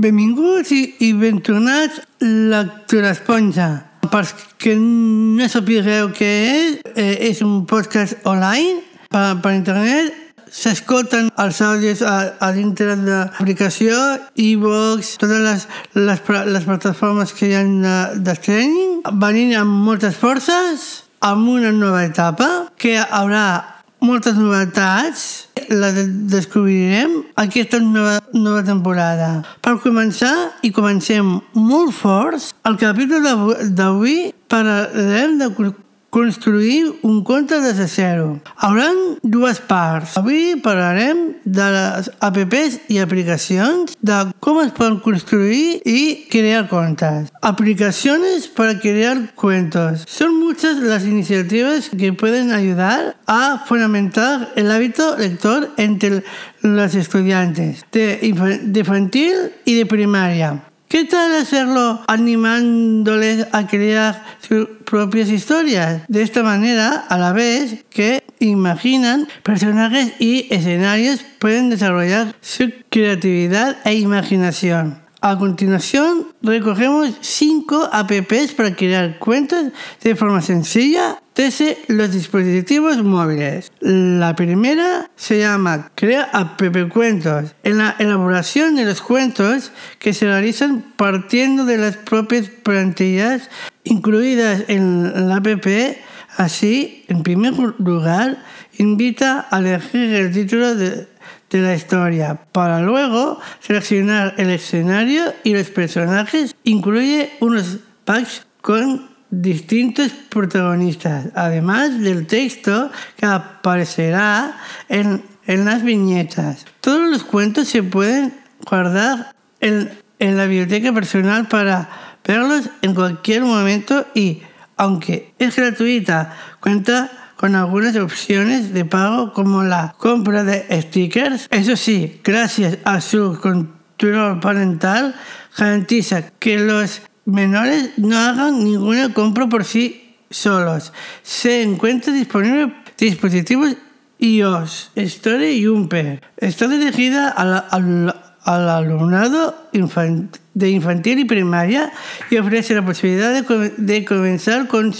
Benvinguts i, i ben tornats Lectura Esponja. Pels que no sapigueu què és, eh, és un podcast online per, per internet. S'escolten els àudios a, a dintre de l'aplicació, e-box, totes les, les, les plataformes que hi ha de, de streaming, venint amb moltes forces, amb una nova etapa, que haurà moltes novetats, les descobrirem aquesta nova, nova temporada. Per començar, i comencem molt forts, el capítol d'avui parlarem de construir un conte des de zero. Hauran dues parts. Avui parlarem de les apps i aplicacions, de com es poden construir y crear contes. Aplicaciones para crear cuentos. Son muchas las iniciativas que pueden ayudar a fundamentar el hábito lector entre los estudiantes de infantil y de primaria. ¿Qué tal hacerlo animándoles a crear sus propias historias? De esta manera, a la vez que imaginan personajes y escenarios, pueden desarrollar su creatividad e imaginación. A continuación, recogemos cinco apps para crear cuentos de forma sencilla desde los dispositivos móviles. La primera se llama Crea app cuentos. En la elaboración de los cuentos que se realizan partiendo de las propias plantillas incluidas en la app, así, en primer lugar, invita a elegir el título de de la historia para luego seleccionar el escenario y los personajes. Incluye unos packs con distintos protagonistas, además del texto que aparecerá en, en las viñetas. Todos los cuentos se pueden guardar en, en la biblioteca personal para verlos en cualquier momento y, aunque es gratuita, cuenta con algunas opciones de pago como la compra de stickers. Eso sí, gracias a su control parental, garantiza que los menores no hagan ninguna compra por sí solos. Se encuentra disponible dispositivos iOS, Story y Umper. Está dirigida al, al alumnado de infantil y primaria y ofrece la posibilidad de, comenzar con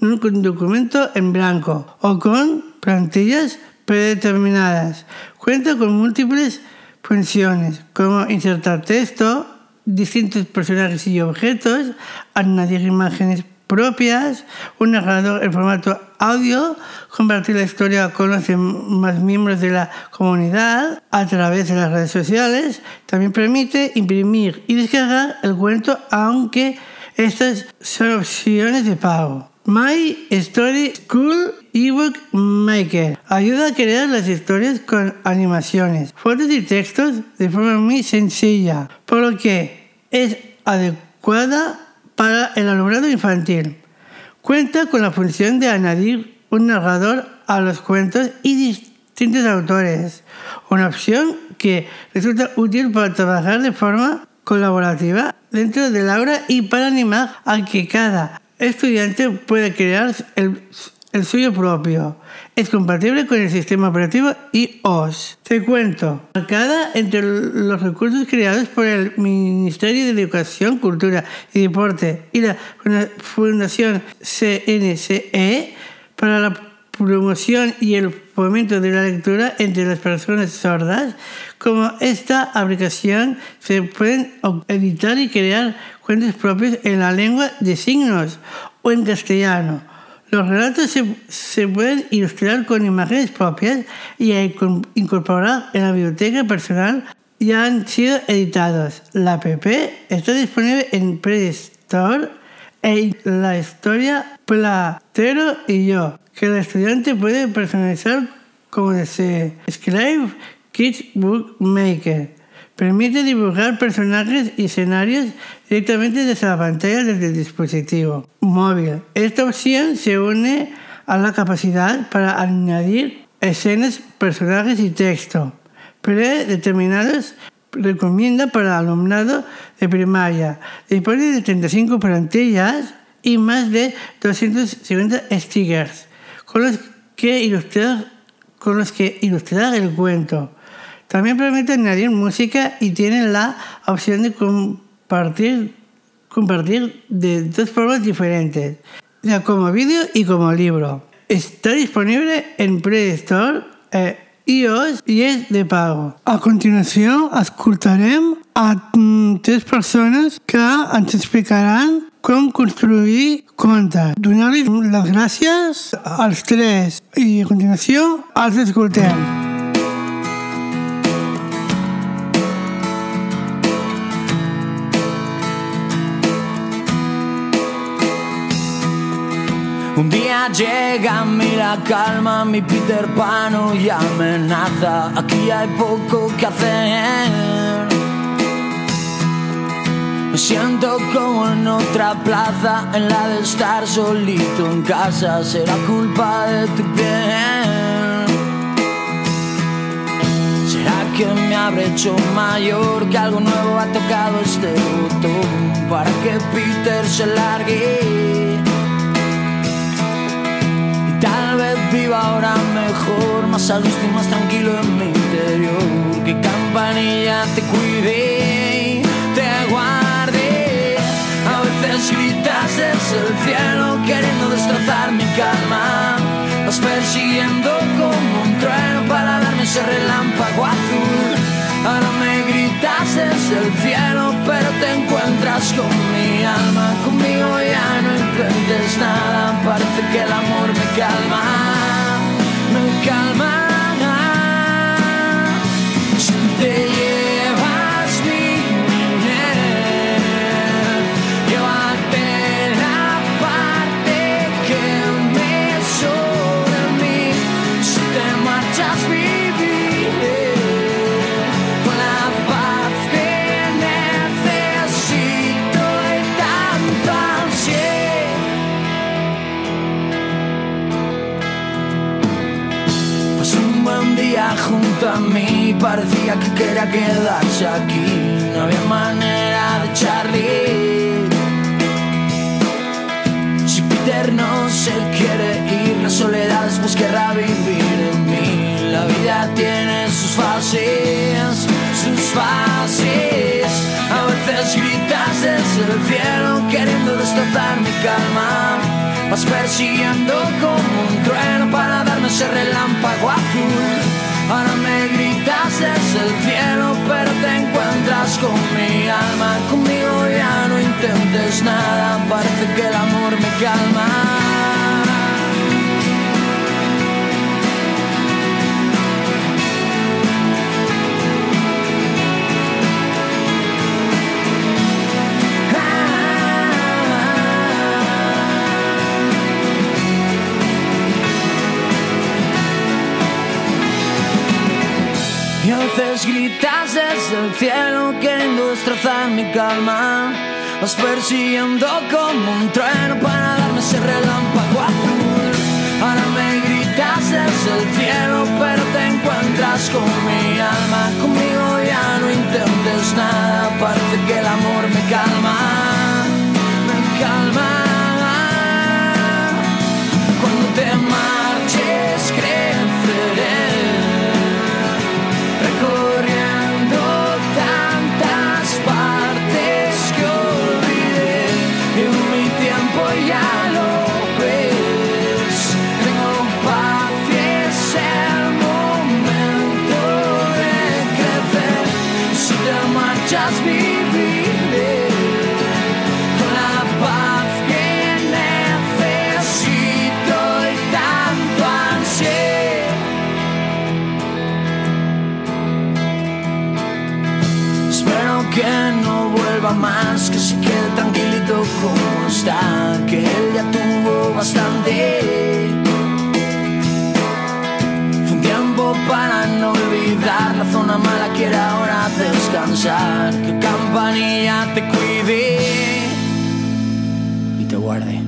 un documento en blanco o con plantillas predeterminadas. Cuenta con múltiples funciones como insertar texto, distintos personajes y objetos, añadir imágenes propias, un narrador en formato audio, compartir la historia con los demás miembros de la comunidad a través de las redes sociales, también permite imprimir y descargar el cuento aunque estas son opciones de pago. My Story School ebook Maker ayuda a crear las historias con animaciones, fotos y textos de forma muy sencilla, por lo que es adecuada para el alumnado infantil. Cuenta con la función de añadir un narrador a los cuentos y distintos autores, una opción que resulta útil para trabajar de forma colaborativa dentro del aula y para animar a que cada estudiante pueda crear el el suyo propio. Es compatible con el sistema operativo iOS. Te cuento, marcada entre los recursos creados por el Ministerio de Educación, Cultura y Deporte y la Fundación CNCE para la promoción y el fomento de la lectura entre las personas sordas, como esta aplicación se pueden editar y crear cuentos propios en la lengua de signos o en castellano los relatos se, pueden ilustrar con imágenes propias y incorporar en la biblioteca personal ya han sido editados. La app está disponible en Play Store e la historia Platero y yo, que el estudiante puede personalizar como desee. Scribe Kids Book Maker Permite dibujar personajes y escenarios directamente desde la pantalla desde el dispositivo móvil. Esta opción se une a la capacidad para añadir escenas, personajes y texto predeterminados recomienda para alumnado de primaria. Dispone de 35 plantillas y más de 250 stickers con los que ilustrar, con los que ilustrar el cuento. También permite añadir música y tiene la opción de compartir, compartir de dos formas diferentes, ya como vídeo y como libro. Està disponible en Play Store, eh, iOS i és de pago. A continuació, escoltarem a tres persones que ens explicaran com construir contes. Donar-los les gràcies als tres i a continuació els escoltem. Un día llega a mí la calma, mi Peter Pan y amenaza. Aquí hay poco que hacer. Me siento como en otra plaza, en la de estar solito en casa. Será culpa de tu piel. ¿Será que me habré hecho mayor? Que algo nuevo ha tocado este botón para que Peter se largue. Tal vez viva ahora mejor, más a gusto y más tranquilo en mi interior. Que campanilla te cuide te guarde. A veces gritas desde el cielo queriendo destrozar mi calma. Vas persiguiendo como un trueno para darme ese relámpago azul. Ahora me gritas desde el cielo, pero te encuentras con mi alma. Intentes nada, parece que el amor me calma, parecía que quería quedarse aquí. No había manera de echarle. Si Peter no se quiere ir, la soledad después querrá vivir en mí. La vida tiene sus fases, sus fases. A veces gritas desde el cielo queriendo destrozar mi calma. Vas persiguiendo como un trueno para darme ese relámpago azul. Ahora me gritas desde el cielo, pero te encuentras con mi alma. Conmigo ya no intentes nada, parece que el amor me calma. Cielo queriendo destrozar mi calma. Vas persiguiendo como un trueno para darme ese relámpago azul. Ahora me gritas desde el cielo, pero te encuentras con mi alma. Conmigo ya no intentes nada, descansar, que campanilla te cuide y te guarde.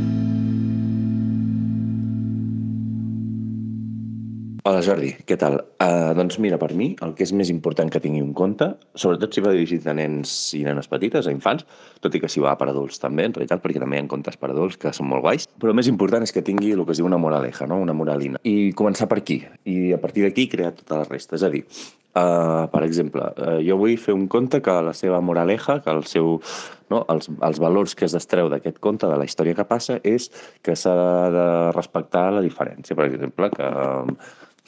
Hola Jordi, què tal? Uh, doncs mira, per mi el que és més important que tingui un conte, sobretot si va dirigit a nens i nenes petites, a infants, tot i que si va per adults també, en realitat, perquè també hi ha contes per adults que són molt guais, però el més important és que tingui el que es diu una moraleja, no? una moralina. I començar per aquí, i a partir d'aquí crear tota la resta. És a dir, Uh, per exemple, uh, jo vull fer un conte que la seva moraleja, que el seu, no, els, els valors que es destreu d'aquest conte, de la història que passa, és que s'ha de respectar la diferència. Per exemple, que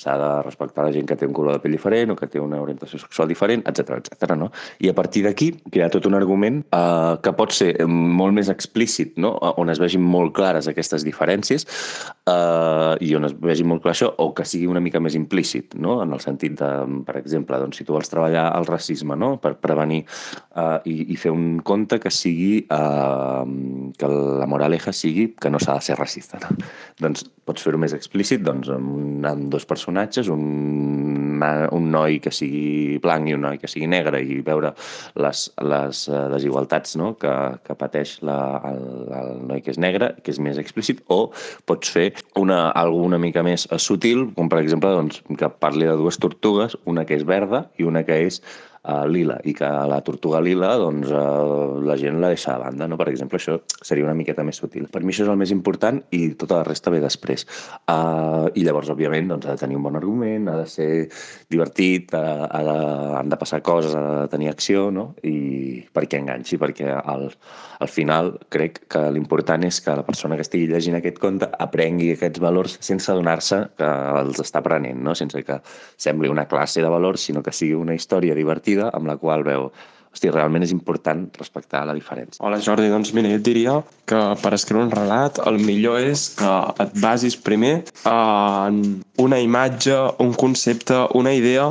s'ha de respectar la gent que té un color de pell diferent o que té una orientació sexual diferent, etc etc. no? I a partir d'aquí crear tot un argument eh, que pot ser molt més explícit, no? on es vegin molt clares aquestes diferències eh, i on es vegi molt clar això, o que sigui una mica més implícit, no? en el sentit de, per exemple, doncs, si tu vols treballar el racisme no? per prevenir eh, i, i fer un conte que sigui eh, que la moraleja sigui que no s'ha de ser racista. No? doncs pots fer-ho més explícit doncs, amb, amb dos persones personatges, un, un noi que sigui blanc i un noi que sigui negre i veure les, les eh, desigualtats no? que, que pateix la, el, el noi que és negre, que és més explícit, o pots fer una, alguna mica més sutil, com per exemple doncs, que parli de dues tortugues, una que és verda i una que és uh, lila i que la tortuga lila doncs, uh, la gent la deixa de banda. No? Per exemple, això seria una miqueta més sutil. Per mi això és el més important i tota la resta ve després. Uh, I llavors, òbviament, doncs, ha de tenir un bon argument, ha de ser divertit, ha, ha de, han de passar coses, ha de tenir acció, no? i perquè enganxi, perquè al, al final crec que l'important és que la persona que estigui llegint aquest conte aprengui aquests valors sense adonar-se que els està aprenent, no? sense que sembli una classe de valors, sinó que sigui una història divertida divertida amb la qual veu hosti, realment és important respectar la diferència. Hola Jordi, doncs mira, jo et diria que per escriure un relat el millor és que et basis primer en una imatge, un concepte, una idea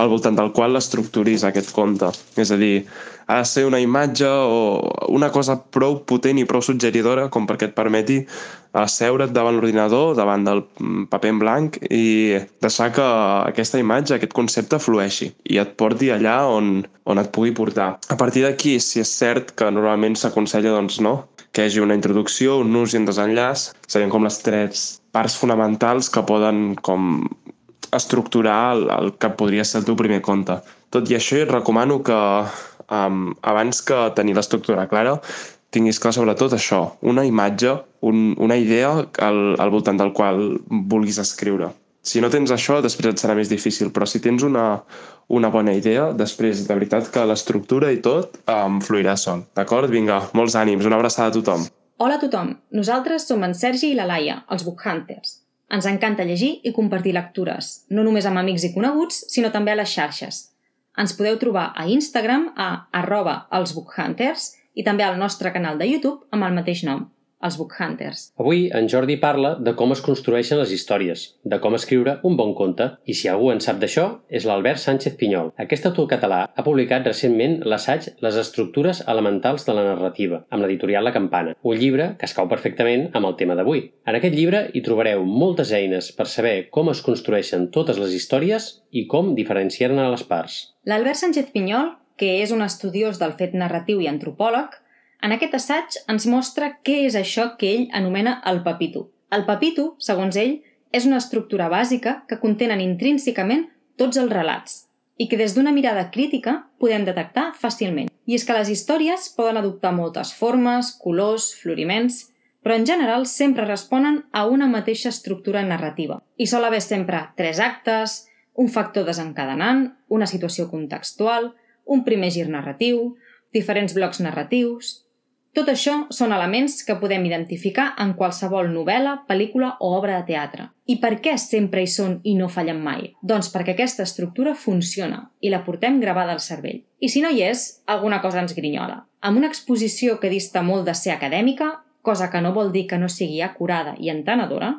al voltant del qual l'estructuris aquest conte. És a dir, ha de ser una imatge o una cosa prou potent i prou suggeridora com perquè et permeti asseure't davant l'ordinador, davant del paper en blanc i deixar que aquesta imatge, aquest concepte flueixi i et porti allà on, on et pugui portar. A partir d'aquí, si és cert que normalment s'aconsella, doncs no, que hi hagi una introducció, un nus i un desenllaç, serien com les tres parts fonamentals que poden com estructurar el, el que podria ser el teu primer conte. Tot i això, et recomano que um, abans que tenir l'estructura clara, tinguis clar sobretot això, una imatge, un, una idea al, al voltant del qual vulguis escriure. Si no tens això, després et serà més difícil, però si tens una, una bona idea, després de veritat que l'estructura i tot um, fluirà sol. D'acord? Vinga, molts ànims, una abraçada a tothom. Hola a tothom, nosaltres som en Sergi i la Laia, els Book Hunters. Ens encanta llegir i compartir lectures, no només amb amics i coneguts, sinó també a les xarxes. Ens podeu trobar a Instagram a arroba elsbookhunters i també al nostre canal de YouTube amb el mateix nom els Book Hunters. Avui en Jordi parla de com es construeixen les històries, de com escriure un bon conte, i si algú en sap d'això és l'Albert Sánchez Pinyol. Aquest autor català ha publicat recentment l'assaig Les estructures elementals de la narrativa, amb l'editorial La Campana, un llibre que es cau perfectament amb el tema d'avui. En aquest llibre hi trobareu moltes eines per saber com es construeixen totes les històries i com diferenciar-ne les parts. L'Albert Sánchez Pinyol, que és un estudiós del fet narratiu i antropòleg, en aquest assaig ens mostra què és això que ell anomena el papito. El papito, segons ell, és una estructura bàsica que contenen intrínsecament tots els relats i que des d'una mirada crítica podem detectar fàcilment. I és que les històries poden adoptar moltes formes, colors, floriments, però en general sempre responen a una mateixa estructura narrativa. I sol haver sempre tres actes, un factor desencadenant, una situació contextual, un primer gir narratiu, diferents blocs narratius, tot això són elements que podem identificar en qualsevol novel·la, pel·lícula o obra de teatre. I per què sempre hi són i no fallen mai? Doncs perquè aquesta estructura funciona i la portem gravada al cervell. I si no hi és, alguna cosa ens grinyola. Amb una exposició que dista molt de ser acadèmica, cosa que no vol dir que no sigui acurada i entenedora,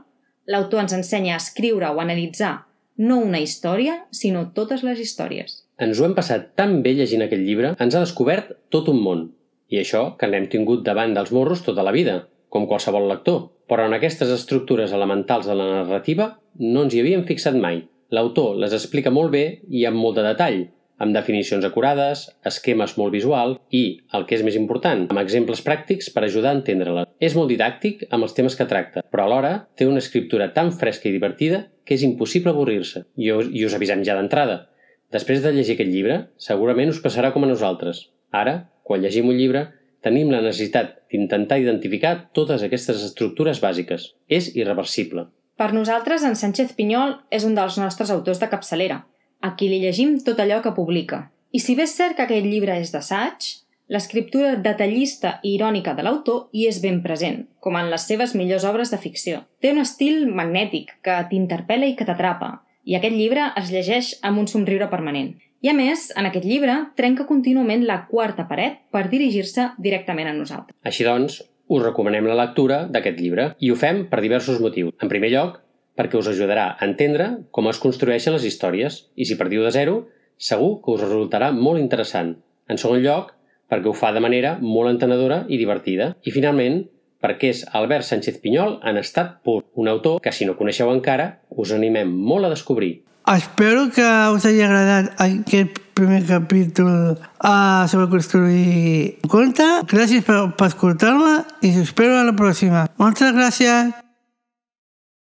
l'autor ens ensenya a escriure o analitzar no una història, sinó totes les històries. Ens ho hem passat tan bé llegint aquest llibre, ens ha descobert tot un món, i això que n'hem tingut davant dels morros tota la vida, com qualsevol lector. Però en aquestes estructures elementals de la narrativa no ens hi havíem fixat mai. L'autor les explica molt bé i amb molt de detall, amb definicions acurades, esquemes molt visual i, el que és més important, amb exemples pràctics per ajudar a entendre-la. És molt didàctic amb els temes que tracta, però alhora té una escriptura tan fresca i divertida que és impossible avorrir-se. I, I us avisem ja d'entrada. Després de llegir aquest llibre, segurament us passarà com a nosaltres. Ara, quan llegim un llibre, tenim la necessitat d'intentar identificar totes aquestes estructures bàsiques. És irreversible. Per nosaltres, en Sánchez Pinyol és un dels nostres autors de capçalera, a qui li llegim tot allò que publica. I si bé és cert que aquest llibre és d'assaig, l'escriptura detallista i irònica de l'autor hi és ben present, com en les seves millors obres de ficció. Té un estil magnètic que t'interpel·la i que t'atrapa, i aquest llibre es llegeix amb un somriure permanent. I a més, en aquest llibre, trenca contínuament la quarta paret per dirigir-se directament a nosaltres. Així doncs, us recomanem la lectura d'aquest llibre i ho fem per diversos motius. En primer lloc, perquè us ajudarà a entendre com es construeixen les històries i si partiu de zero, segur que us resultarà molt interessant. En segon lloc, perquè ho fa de manera molt entenedora i divertida. I finalment, perquè és Albert Sánchez Pinyol en estat pur, un autor que si no coneixeu encara, us animem molt a descobrir. Espero que us hagi agradat aquest primer capítol uh, sobre construir un conte. Gràcies per, per escoltar-me i us espero a la pròxima. Moltes gràcies!